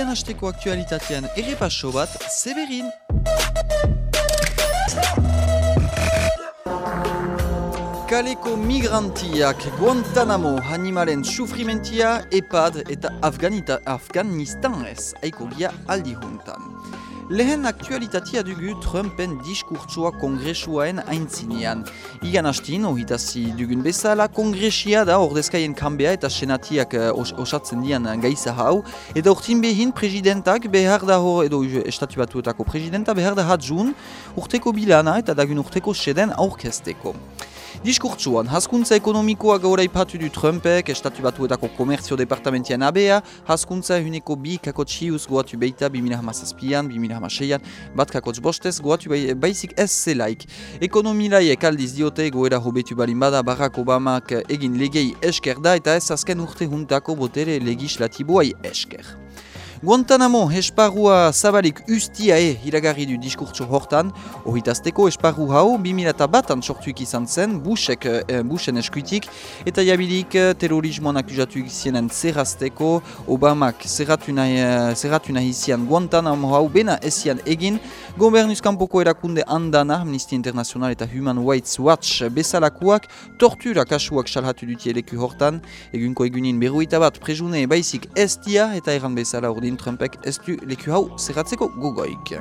igan hasteko aktualitatean errepaso bat, Severin! Kaleko migrantiak Guantanamo animalen sufrimentia epad eta Afganita, Afganistan ez, aiko gia aldi juntan. Lehen aktualitatea dugu Trumpen diskurtsua kongresuaen aintzinean. Igan hastin, ohitazi dugun bezala, kongresia da ordezkaien kanbea eta senatiak uh, osatzen dian gaiza hau, eta ortin behin presidentak behar da hor, edo estatu batuetako presidenta behar da hatzun urteko bilana eta dagun urteko seden aurkesteko. Diskurtsuan, haskuntza ekonomikoa gaur aipatu du Trumpek, estatu batuetako komerzio departamentian abea, haskuntza ehuneko bi kakotx hiuz goatu beita 2006an, 2006an, bat kakotx bostez goatu bai, baizik ez zelaik. Ekonomilaiek aldiz diote goera hobetu balin bada Barack Obamak egin legei esker da eta ez azken urte juntako botere legislatiboai esker. Guantanamo esparrua zabalik ustiae iragarri du diskurtso hortan, horritazteko esparru hau 2000 batan sortuik izan zen, busek, eh, busen eskuitik, eta jabilik eh, terrorismoan akuzatu zienen zerrazteko, Obamak eh, zerratu nahi zian Guantanamo hau bena esian egin, gobernuz kanpoko erakunde andana, Amnistia Internacional eta Human Rights Watch bezalakuak, tortura kasuak salhatu dutie leku hortan, egunko egunin berroita bat prejune baizik estia eta erran bezala ordin Donald Trumpek ez du leku hau zerratzeko gogoik.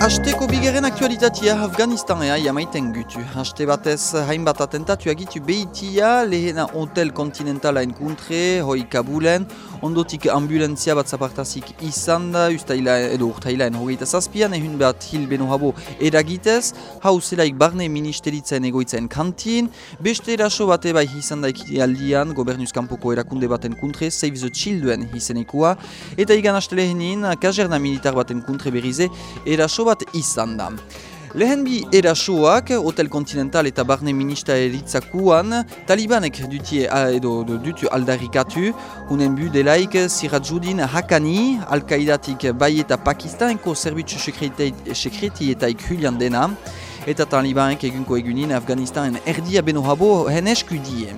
Asteko bigeren aktualitatea Afganistanea jamaiten gutu. Aste batez hainbat atentatu agitu behitia lehena hotel kontinentala enkuntre, hoi Kabulen, ondotik ambulantzia bat zapartazik izan da, ustaila edo urtailaen hogeita zazpian, ehun bat hil beno habo eragitez, hau zelaik barne ministeritzen egoitzen kantin, beste eraso bate bai izan da aldian, gobernuz erakunde baten kuntre, Save the Children izenekua, eta igan astelehenin, kajerna militar baten kuntre berrize, eraso bat izan da. Lehen bi erasoak, Hotel Continental eta Barne Minista eritzakuan, talibanek dutie edo dutu aldarrikatu, hunen bu delaik Sirajudin Hakani, Al-Qaidatik bai eta Pakistanko zerbitzu sekreti eta ikhulian dena, eta talibanek egunko egunin Afganistanen erdia beno habo hen eskudie.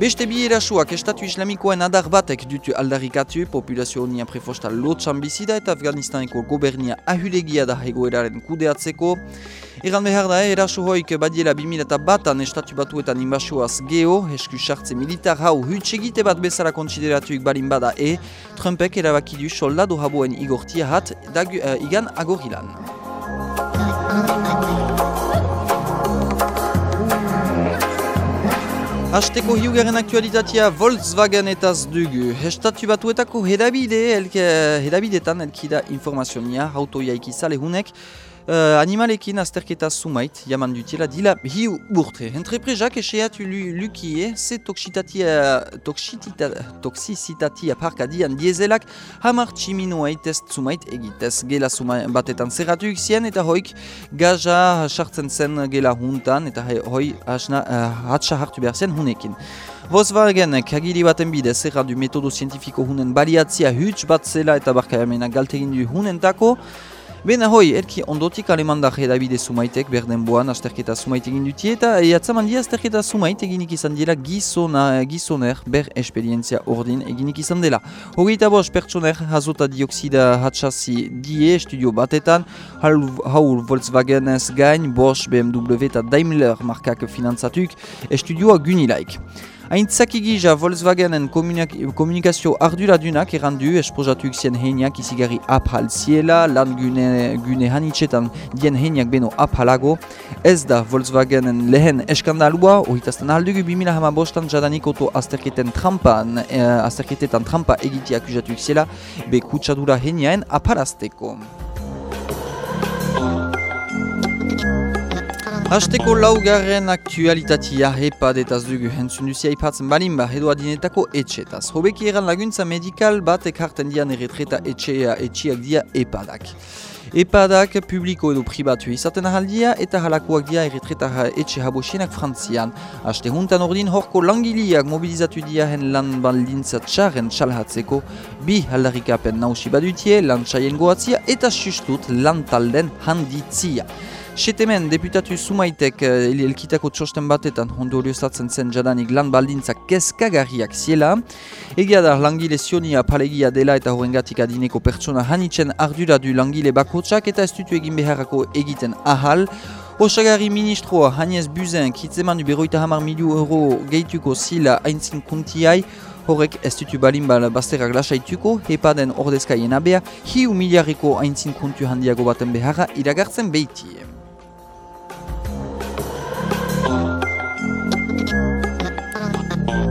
Beste bi erasuak estatu islamikoen adar batek dutu aldarrikatu, populazio honia prefosta lotxan bizida eta Afganistaneko gobernia ahulegia da egoeraren kudeatzeko. Eran behar da, erasu hoik badiela 2000 batan estatu batuetan inbasioaz geho, esku sartze militar hau hutsegite bat bezala kontsideratuik balin bada e, Trumpek erabakidu soldado haboen igortia hat, dagu, uh, igan agorilan. Azteko hiugaren aktualitatea Volkswagen etaz dugu. Estatu batuetako hedabide, elke, hedabidetan elkida informazioa, autoia ikizale hunek, uh, animalekin azterketa sumait, jaman dutela, dila hiu urte. Entreprezak eseatu lukie, ze toksitatia, toksisitatia parka dian diezelak, hamar tximinoa test sumait egitez. Gela sumait batetan zerratu ikzien, eta hoik gaja sartzen zen gela huntan, eta hoi hasna, uh, hatsa hartu behar zen hunekin. Volkswagen kagiri baten bidez zerra du metodo zientifiko hunen baliatzia huts bat zela eta barka galtegin du hunentako, Bena hoi, erki ondotik alemandar edabide sumaitek berden boan asterketa sumait egin dutie eta jatzaman dia asterketa sumait eginik izan dela gizona, gizoner ber esperientzia ordin eginik izan dela. Hogeita bost pertsoner hazota dioksida hatsasi die estudio batetan, hau Volkswagen ez gain, Bosch, BMW eta Daimler markak finanzatuk estudioa gunilaik. Aintzaki gija Volkswagenen komunikazio arduradunak errandu esprojatu ikzien heiniak izigarri aphal ziela, lan gune, gune hanitzetan dien heiniak beno aphalago. Ez da Volkswagenen lehen eskandalua, ohitazten aldugu 2000 hama bostan jadanik oto azterketen trampan, eh, azterketetan trampa egiti akuzatu ikziela, be kutsadura heiniaen apharazteko. Hasteko laugarren aktualitatea epadetaz dugu entzun duzia ipatzen balimba edo adinetako etxetaz. Hobeki eran laguntza medikal bat ekarten dian erretreta etxea etxiak dia epadak. Epadak publiko edo pribatu izaten ahaldia eta halakoak dia erretreta etxe habosienak frantzian. Haste juntan ordin horko langiliak mobilizatu diahen lan baldintza txarren txalhatzeko bi aldarrikapen nausi badutie, lan txaien goatzia eta sustut lan talden handitzia. Setemen, deputatu sumaitek uh, elkitako txosten batetan ondoriozatzen zen jadanik lan baldintzak kezkagarriak ziela. Egia da langile zionia palegia dela eta horrengatik adineko pertsona hanitzen ardura du langile bakotsak eta ez dutu egin beharrako egiten ahal. Osagari ministroa Hanez Buzen kitzeman du beroita hamar miliu euro gehituko zila haintzin kuntiai, horrek ez dutu balin bal bazterrak lasaituko, hepaden ordezkaien abea, hiu miliarriko haintzin kuntu handiago baten beharra iragartzen behitie.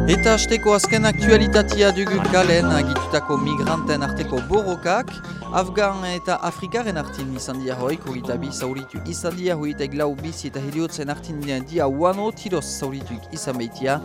Eta asteko azken aktualitatea dugu kalen agitutako migranten arteko borrokak, Afgan eta Afrikaren artin izan dia hoik, horita bi zauritu izan dia, horita eglau bizi eta heliotzen artin dia uano, tiroz zaurituik izan behitia,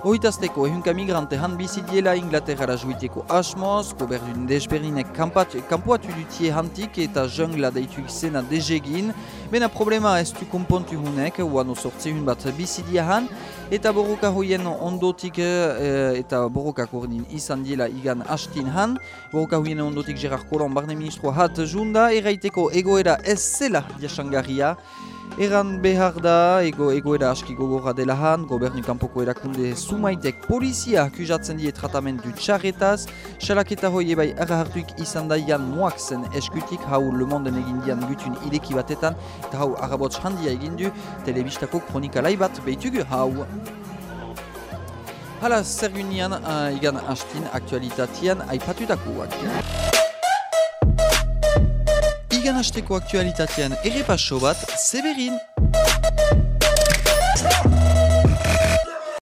Hoitazteko ehunka migrante han bizi diela Inglaterra juiteko asmoz, goberdun desberdinek kampuatu dutie hantik eta jungla deitu izena dezegin, bena problema ez du kompontu hunek, uano sortzehun bat. Bizi dia han, eta borroka hoien ondotik eh, eta borroka kordin izan diela igan hastin han, borroka hoien ondotik Gerard Kolon barne ministroa hat junda, erraiteko egoera ez zela diasangarria, Eran behar da, ego, egoera aski gogorra dela han, gobernu kanpoko erakunde sumaitek polizia akusatzen die tratamendu txarretaz, xalaketa hoi ebai hartuik izan daian moak zen eskutik, hau Le Monde egin dian gutun ideki batetan, eta hau arabots handia egin du, telebistako kronika laibat behitugu hau. Hala, zer gunian, uh, igan hastin aktualitatean aipatutakoak. Igan hasteko aktualitatean ere paso bat, Severin!